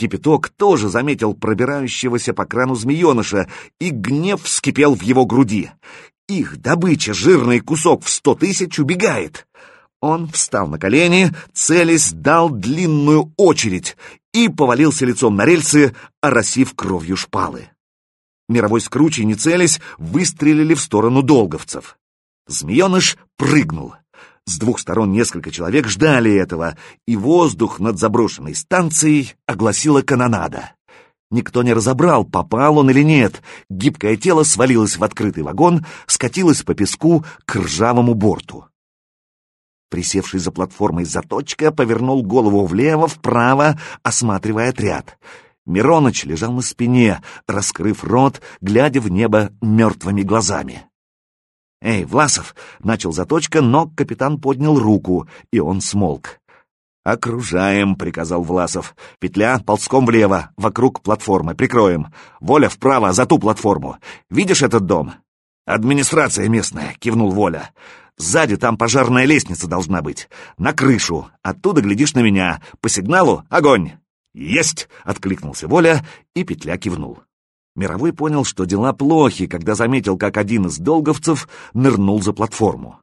Кипяток тоже заметил пробирающегося по крану змееныша, и гнев вскипел в его груди. Их добыча, жирный кусок в сто тысяч, убегает. Он встал на колени, целясь, дал длинную очередь и повалился лицом на рельсы, оросив кровью шпалы. Мировой скручей, не целясь, выстрелили в сторону долговцев. Змееныш прыгнул. С двух сторон несколько человек ждали этого, и воздух над заброшенной станцией огласила канонада. Никто не разобрал, попал он или нет. Гибкое тело свалилось в открытый вагон, скатилось по песку к ржавому борту. Присевший за платформой заточка повернул голову влево, вправо, осматривая отряд. Мироныч лежал на спине, раскрыв рот, глядя в небо мертвыми глазами. «Эй, Власов!» — начал заточка, но капитан поднял руку, и он смолк. «Окружаем», — приказал Власов. «Петля ползком влево, вокруг платформы, прикроем. Воля вправо, за ту платформу. Видишь этот дом?» «Администрация местная», — кивнул Воля. «Сзади там пожарная лестница должна быть. На крышу. Оттуда глядишь на меня. По сигналу — огонь!» «Есть!» — откликнулся Воля, и Петля кивнул. Мировой понял, что дела плохи, когда заметил, как один из долговцев нырнул за платформу.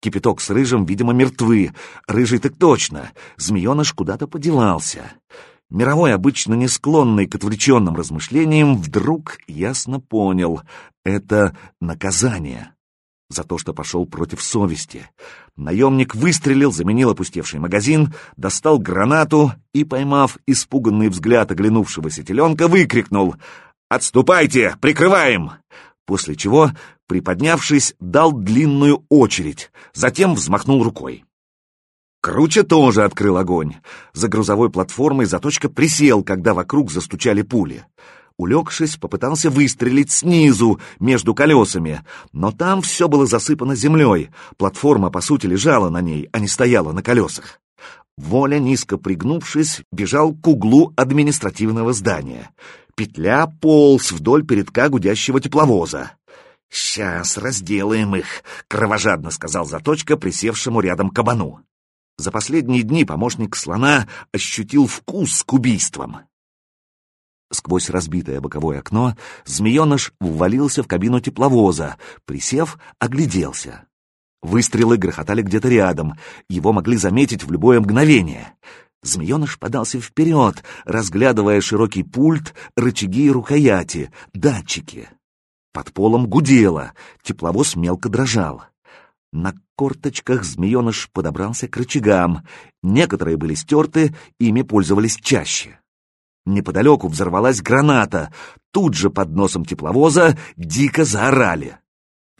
Кипяток с Рыжим, видимо, мертвы. Рыжий так точно. Змееныш куда-то подевался. Мировой, обычно не склонный к отвлеченным размышлениям, вдруг ясно понял — это наказание за то, что пошел против совести. Наемник выстрелил, заменил опустевший магазин, достал гранату и, поймав испуганный взгляд оглянувшегося теленка, выкрикнул «Отступайте! Прикрываем!» После чего, приподнявшись, дал длинную очередь, затем взмахнул рукой. Круче тоже открыл огонь. За грузовой платформой заточка присел, когда вокруг застучали пули. Улегшись, попытался выстрелить снизу, между колесами, но там все было засыпано землей. Платформа, по сути, лежала на ней, а не стояла на колесах. Воля, низко пригнувшись, бежал к углу административного здания. Петля полз вдоль передка гудящего тепловоза. «Сейчас разделаем их», — кровожадно сказал Заточка, присевшему рядом кабану. За последние дни помощник слона ощутил вкус к убийствам. Сквозь разбитое боковое окно змееныш ввалился в кабину тепловоза, присев, огляделся. Выстрелы грохотали где-то рядом, его могли заметить в любое мгновение. Змееныш подался вперед, разглядывая широкий пульт, рычаги и рукояти, датчики. Под полом гудело, тепловоз мелко дрожал. На корточках змееныш подобрался к рычагам. Некоторые были стерты, ими пользовались чаще. Неподалеку взорвалась граната. Тут же под носом тепловоза дико заорали.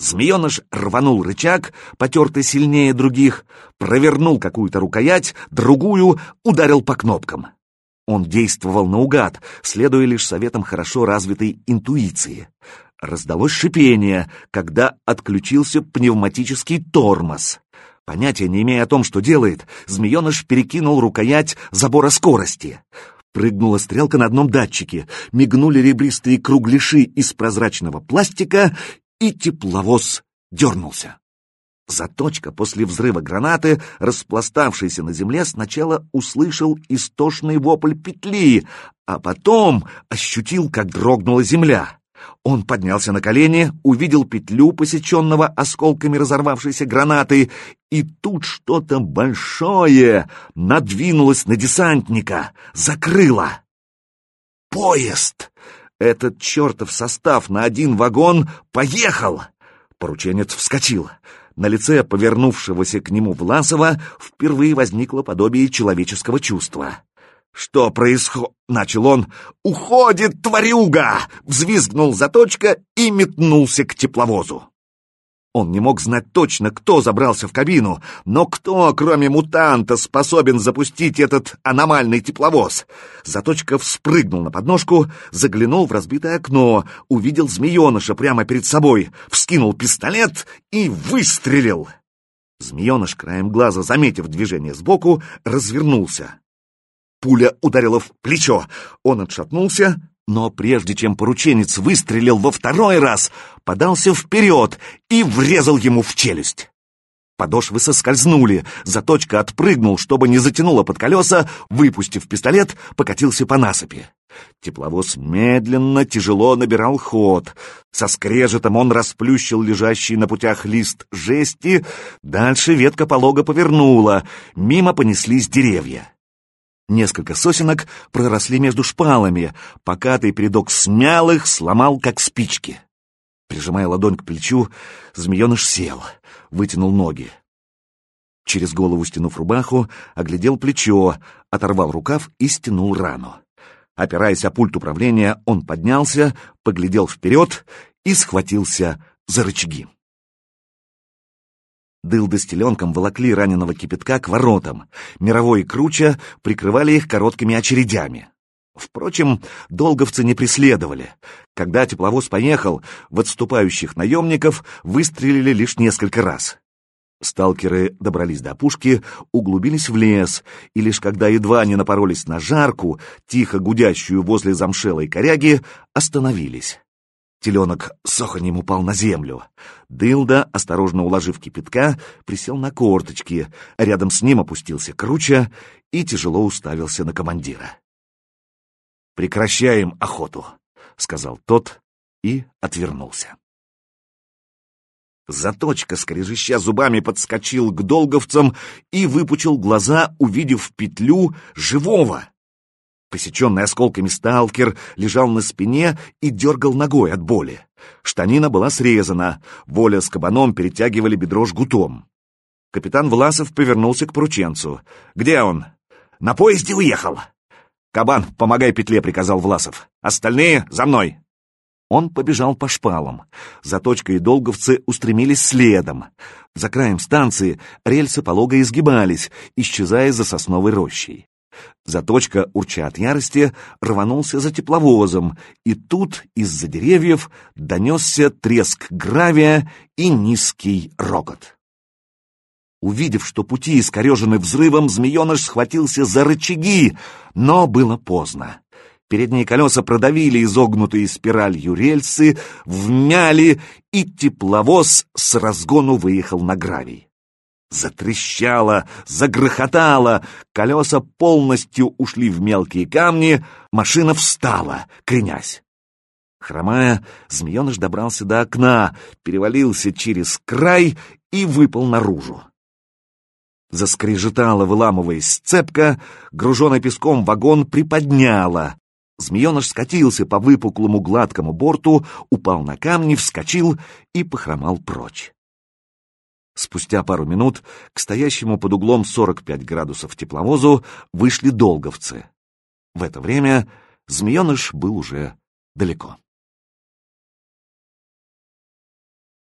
Змееныш рванул рычаг, потертый сильнее других, провернул какую-то рукоять, другую ударил по кнопкам. Он действовал наугад, следуя лишь советам хорошо развитой интуиции. Раздалось шипение, когда отключился пневматический тормоз. Понятия не имея о том, что делает, змееныш перекинул рукоять забора скорости. Прыгнула стрелка на одном датчике, мигнули ребристые кругляши из прозрачного пластика, и тепловоз дернулся. Заточка после взрыва гранаты, распластавшийся на земле, сначала услышал истошный вопль петли, а потом ощутил, как дрогнула земля. Он поднялся на колени, увидел петлю, посеченного осколками разорвавшейся гранаты, и тут что-то большое надвинулось на десантника, закрыло. Поезд! Этот чертов состав на один вагон поехал! Порученец вскочил. На лице повернувшегося к нему Власова впервые возникло подобие человеческого чувства. «Что происходит?» — начал он. «Уходит, тварюга!» — взвизгнул заточка и метнулся к тепловозу. Он не мог знать точно, кто забрался в кабину, но кто, кроме мутанта, способен запустить этот аномальный тепловоз? Заточка вспрыгнул на подножку, заглянул в разбитое окно, увидел змееныша прямо перед собой, вскинул пистолет и выстрелил. Змееныш, краем глаза заметив движение сбоку, развернулся. Пуля ударила в плечо. Он отшатнулся, но прежде чем порученец выстрелил во второй раз, подался вперед и врезал ему в челюсть. Подошвы соскользнули, заточка отпрыгнул, чтобы не затянуло под колеса, выпустив пистолет, покатился по насыпи. Тепловоз медленно, тяжело набирал ход. Со скрежетом он расплющил лежащий на путях лист жести, дальше ветка полога повернула, мимо понеслись деревья. Несколько сосенок проросли между шпалами, покатый передок смял их, сломал, как спички. Прижимая ладонь к плечу, змееныш сел, вытянул ноги. Через голову стянув рубаху, оглядел плечо, оторвал рукав и стянул рану. Опираясь о пульт управления, он поднялся, поглядел вперед и схватился за рычаги. Дылды с теленком волокли раненого кипятка к воротам. Мировой и Круча прикрывали их короткими очередями. Впрочем, долговцы не преследовали. Когда тепловоз поехал, в отступающих наемников выстрелили лишь несколько раз. Сталкеры добрались до опушки, углубились в лес, и лишь когда едва не напоролись на жарку, тихо гудящую возле замшелой коряги, остановились. Теленок с оханьем упал на землю. Дылда, осторожно уложив кипятка, присел на корточки, рядом с ним опустился круча и тяжело уставился на командира. «Прекращаем охоту», — сказал тот и отвернулся. Заточка, скрежеща зубами, подскочил к долговцам и выпучил глаза, увидев петлю живого. Посеченный осколками сталкер лежал на спине и дергал ногой от боли. Штанина была срезана, воля с кабаном перетягивали бедро жгутом. Капитан Власов повернулся к порученцу. «Где он?» «На поезде уехал!» «Кабан, помогай петле», — приказал Власов. «Остальные за мной!» Он побежал по шпалам. Заточка и долговцы устремились следом. За краем станции рельсы полого изгибались, исчезая за сосновой рощей. Заточка, урча от ярости, рванулся за тепловозом, и тут из-за деревьев донесся треск гравия и низкий рокот. Увидев, что пути искорежены взрывом, змееныш схватился за рычаги, но было поздно. Передние колеса продавили изогнутые спиралью рельсы, вмяли, и тепловоз с разгону выехал на гравий. Затрещало, загрохотало, колеса полностью ушли в мелкие камни, машина встала, кренясь. Хромая, змееныш добрался до окна, перевалился через край и выпал наружу. Заскрежетала, выламываясь цепка, груженный песком вагон приподняла. Змееныш скатился по выпуклому гладкому борту, упал на камни, вскочил и похромал прочь. Спустя пару минут к стоящему под углом 45 градусов тепловозу вышли долговцы. В это время змееныш был уже далеко.